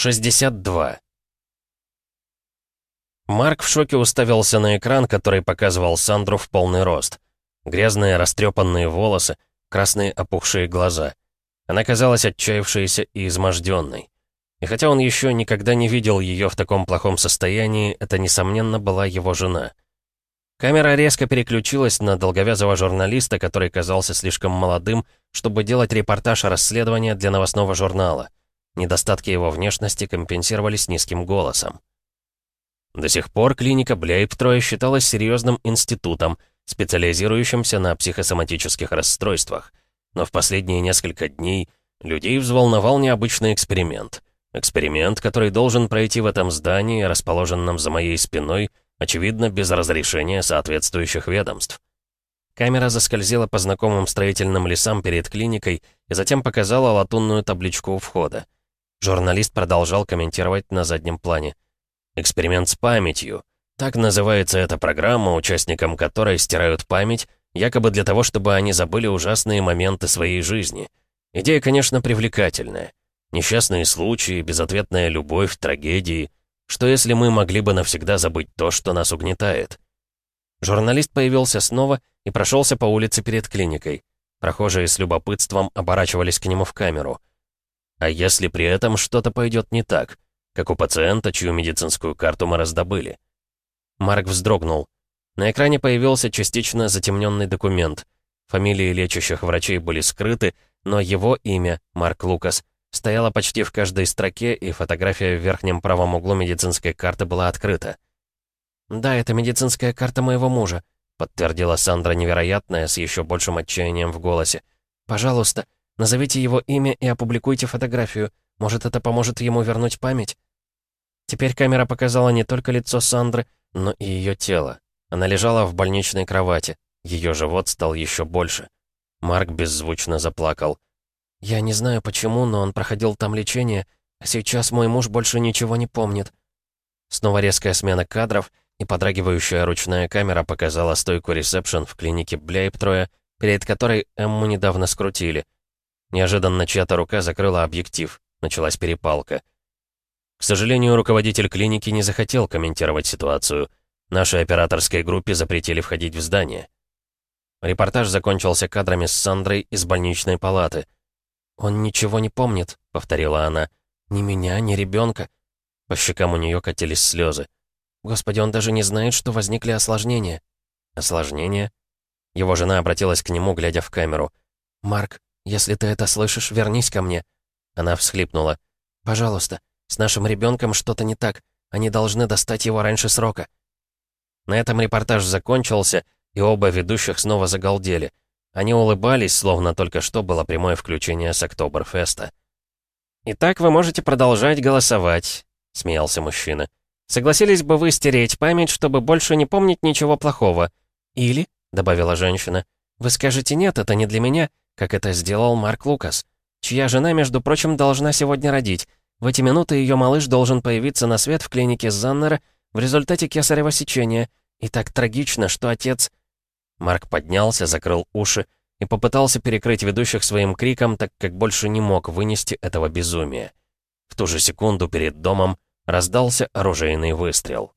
62. Марк в шоке уставился на экран, который показывал Сандру в полный рост. Грязные растрепанные волосы, красные опухшие глаза. Она казалась отчаявшейся и изможденной. И хотя он еще никогда не видел ее в таком плохом состоянии, это, несомненно, была его жена. Камера резко переключилась на долговязого журналиста, который казался слишком молодым, чтобы делать репортаж о расследовании для новостного журнала. Недостатки его внешности компенсировались низким голосом. До сих пор клиника Бляйптроя считалась серьезным институтом, специализирующимся на психосоматических расстройствах. Но в последние несколько дней людей взволновал необычный эксперимент. Эксперимент, который должен пройти в этом здании, расположенном за моей спиной, очевидно, без разрешения соответствующих ведомств. Камера заскользила по знакомым строительным лесам перед клиникой и затем показала латунную табличку у входа. Журналист продолжал комментировать на заднем плане. «Эксперимент с памятью. Так называется эта программа, участникам которой стирают память, якобы для того, чтобы они забыли ужасные моменты своей жизни. Идея, конечно, привлекательная. Несчастные случаи, безответная любовь, трагедии. Что если мы могли бы навсегда забыть то, что нас угнетает?» Журналист появился снова и прошелся по улице перед клиникой. Прохожие с любопытством оборачивались к нему в камеру. А если при этом что-то пойдет не так, как у пациента, чью медицинскую карту мы раздобыли? Марк вздрогнул. На экране появился частично затемненный документ. Фамилии лечащих врачей были скрыты, но его имя, Марк Лукас, стояло почти в каждой строке, и фотография в верхнем правом углу медицинской карты была открыта. «Да, это медицинская карта моего мужа», подтвердила Сандра невероятная, с еще большим отчаянием в голосе. «Пожалуйста, Назовите его имя и опубликуйте фотографию. Может, это поможет ему вернуть память?» Теперь камера показала не только лицо Сандры, но и ее тело. Она лежала в больничной кровати. Ее живот стал еще больше. Марк беззвучно заплакал. «Я не знаю почему, но он проходил там лечение, а сейчас мой муж больше ничего не помнит». Снова резкая смена кадров, и подрагивающая ручная камера показала стойку ресепшн в клинике Бляйптроя, перед которой Эмму недавно скрутили — Неожиданно чья-то рука закрыла объектив. Началась перепалка. К сожалению, руководитель клиники не захотел комментировать ситуацию. Нашей операторской группе запретили входить в здание. Репортаж закончился кадрами с Сандрой из больничной палаты. «Он ничего не помнит», — повторила она. «Ни меня, ни ребенка». По щекам у нее катились слезы. «Господи, он даже не знает, что возникли осложнения». «Осложнения?» Его жена обратилась к нему, глядя в камеру. «Марк, если ты это слышишь, вернись ко мне». Она всхлипнула. «Пожалуйста, с нашим ребенком что-то не так. Они должны достать его раньше срока». На этом репортаж закончился, и оба ведущих снова загалдели. Они улыбались, словно только что было прямое включение с Октоберфеста. «Итак, вы можете продолжать голосовать», — смеялся мужчина. «Согласились бы вы стереть память, чтобы больше не помнить ничего плохого? Или, — добавила женщина, — вы скажете «нет, это не для меня», как это сделал Марк Лукас, чья жена, между прочим, должна сегодня родить. В эти минуты ее малыш должен появиться на свет в клинике Заннера в результате кесарево сечения. И так трагично, что отец... Марк поднялся, закрыл уши и попытался перекрыть ведущих своим криком, так как больше не мог вынести этого безумия. В ту же секунду перед домом раздался оружейный выстрел.